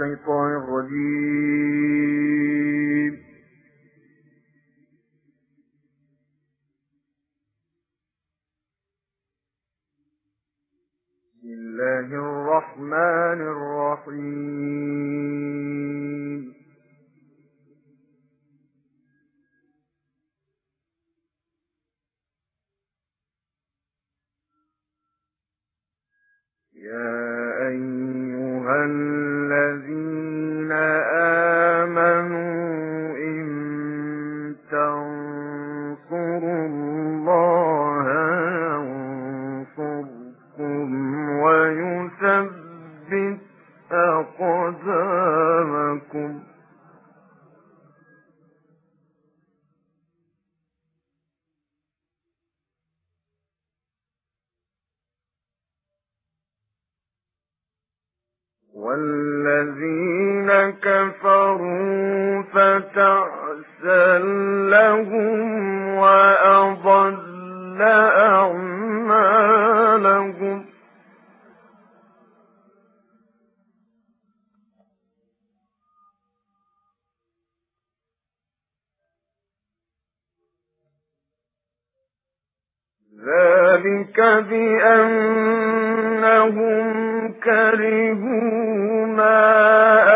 الشيطان الرجيم. والذين كفروا فتعسل لهم وأضل أعمالهم ذلك بأنهم كرهوا ما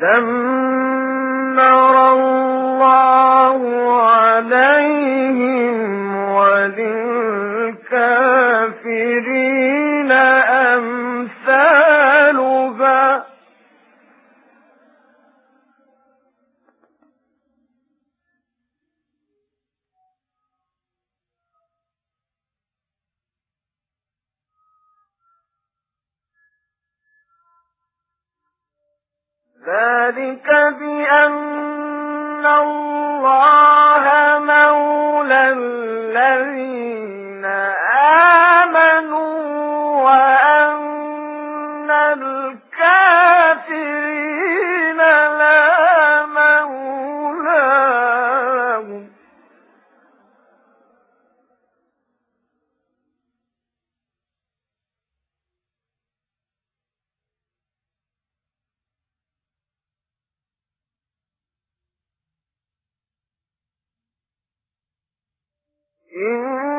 دم De mi. إن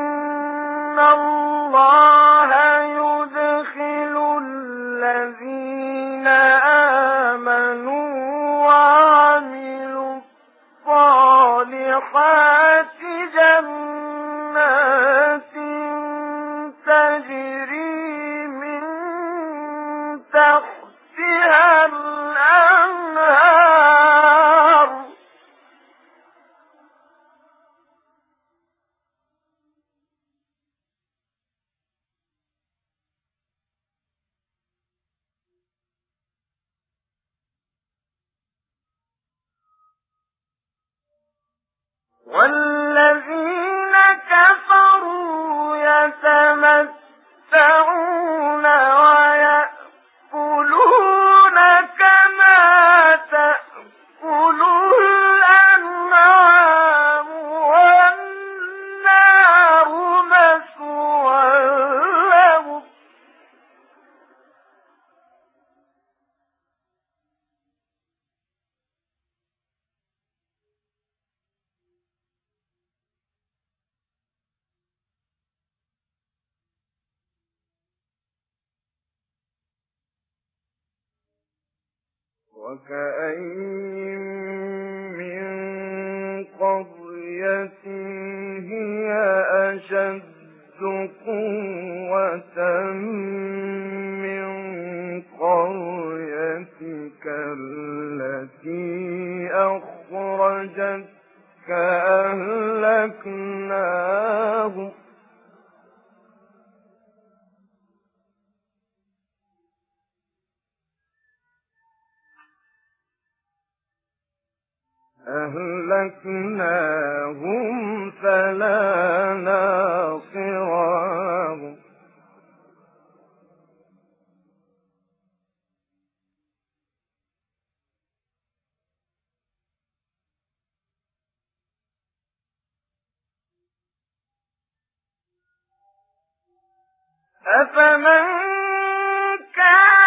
وال وكأين من قرية هي أشد قوة من قريتك التي أخرجتك أهلكناهم أهلكناهم فلا ناصر أفمن كمن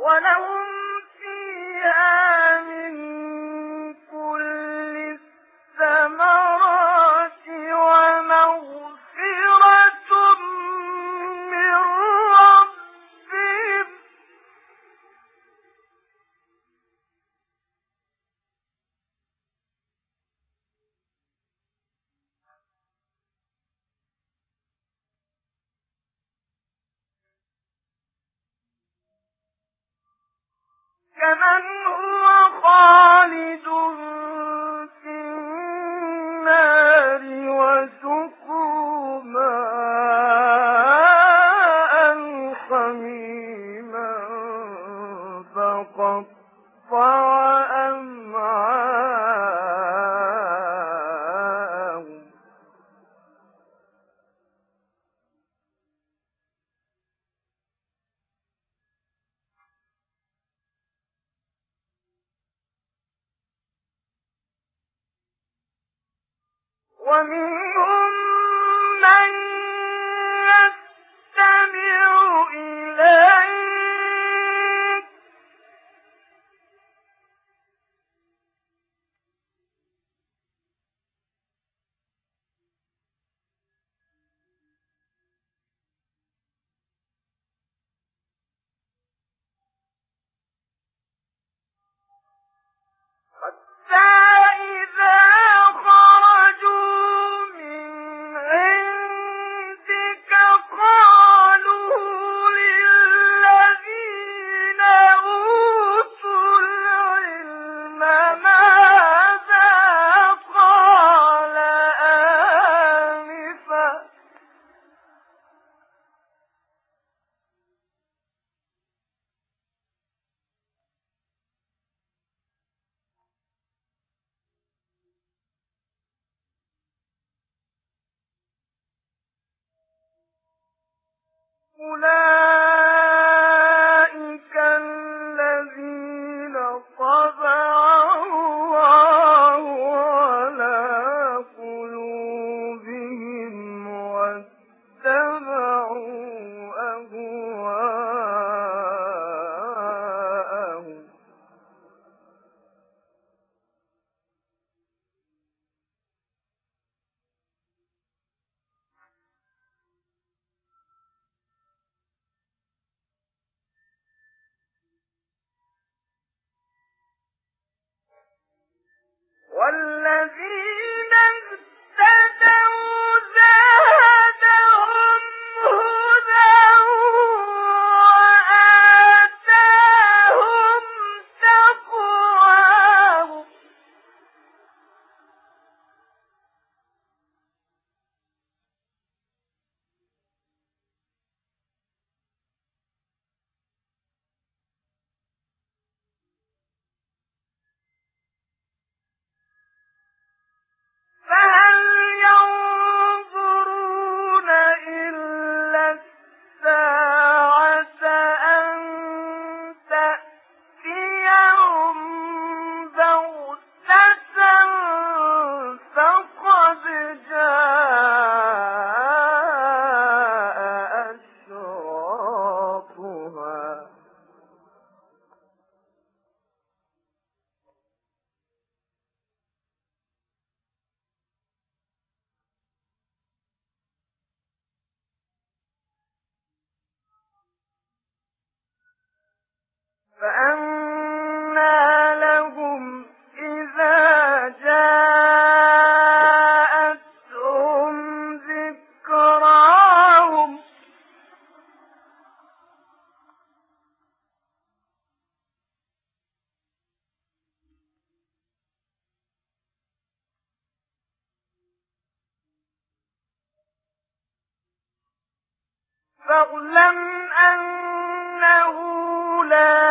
كمن ومنهم والذين اهتدوا فاعلم أنه لا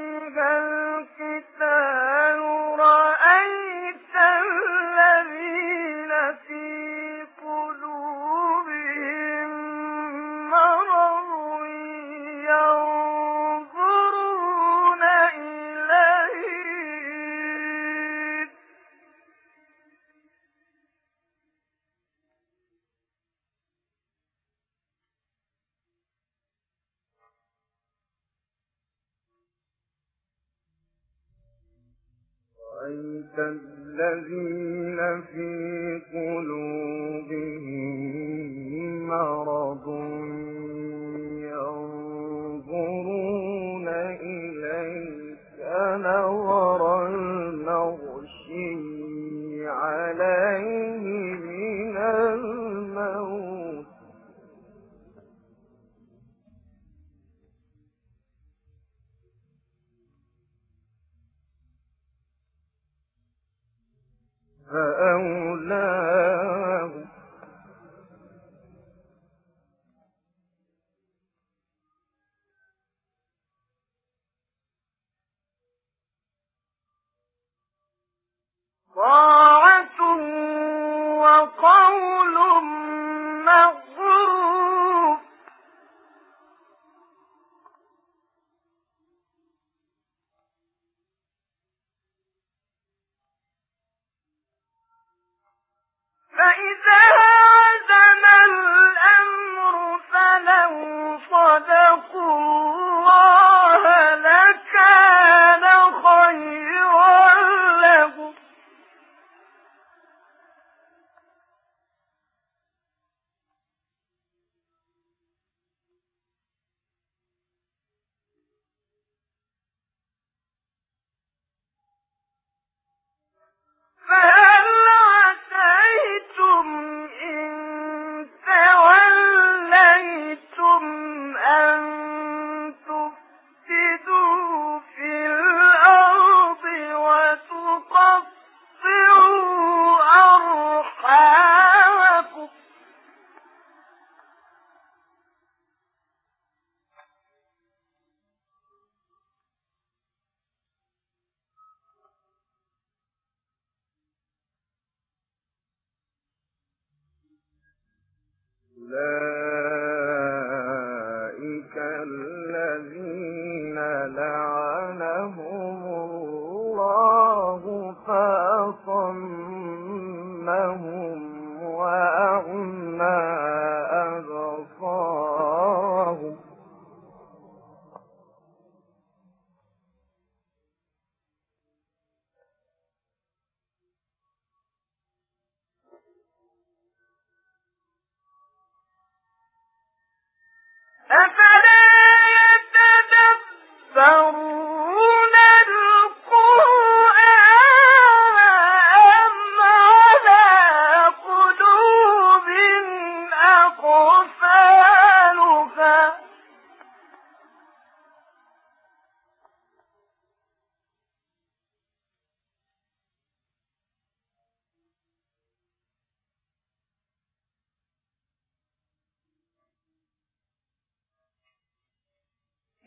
Uh,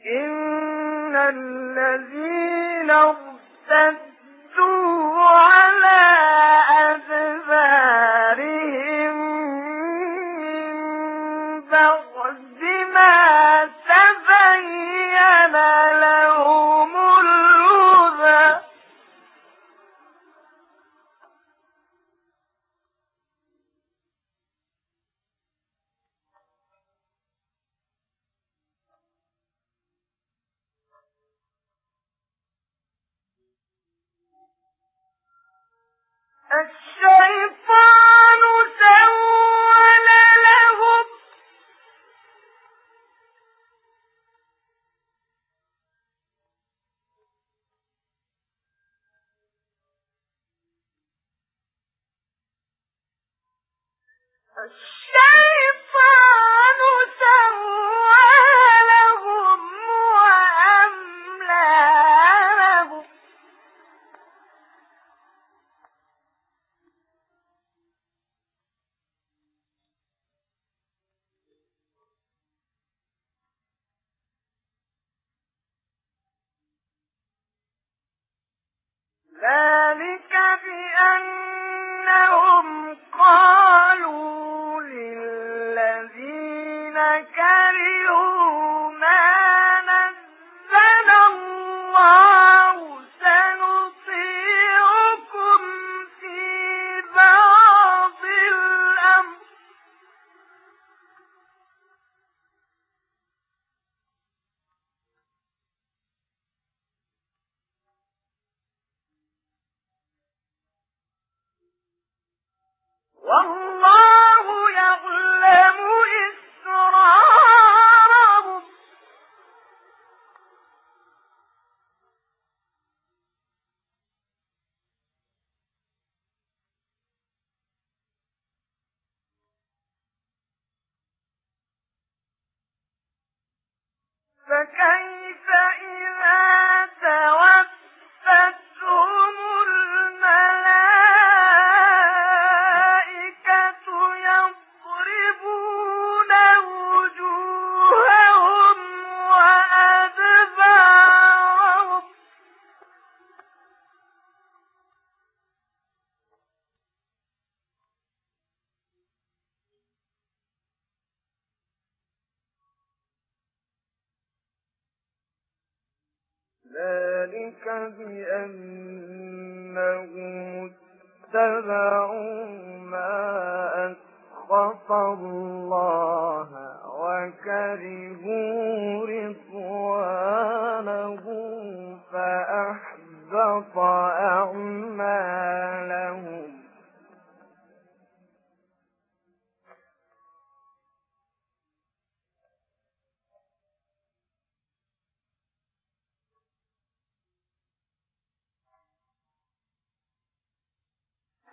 إن الذين أن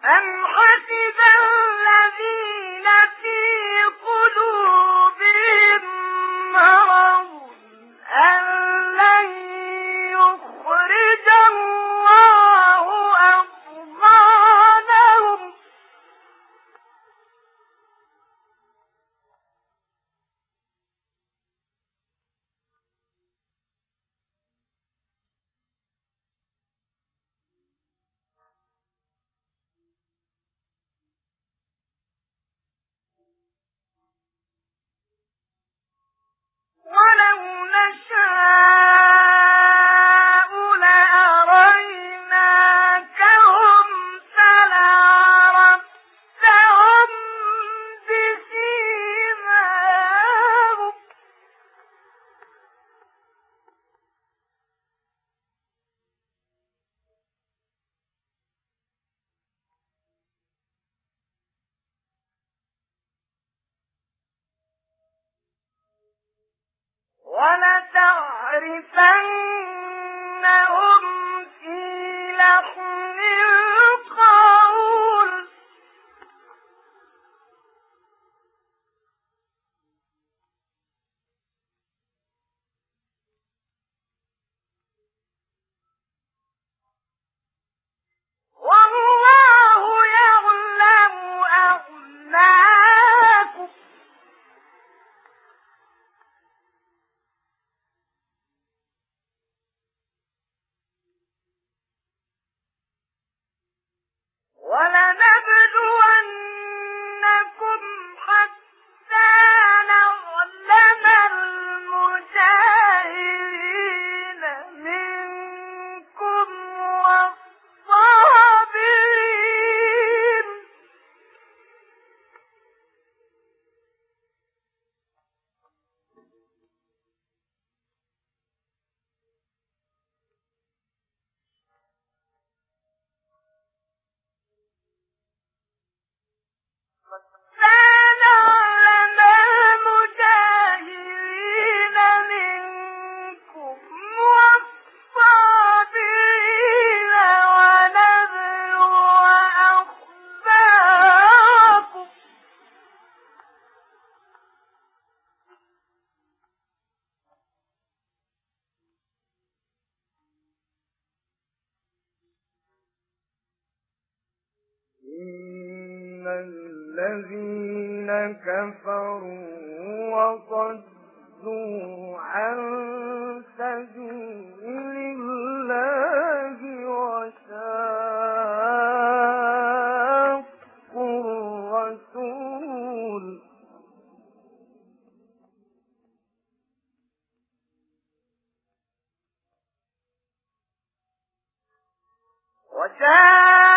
أم حسب الذين في قلوبهم مرض وشاقوا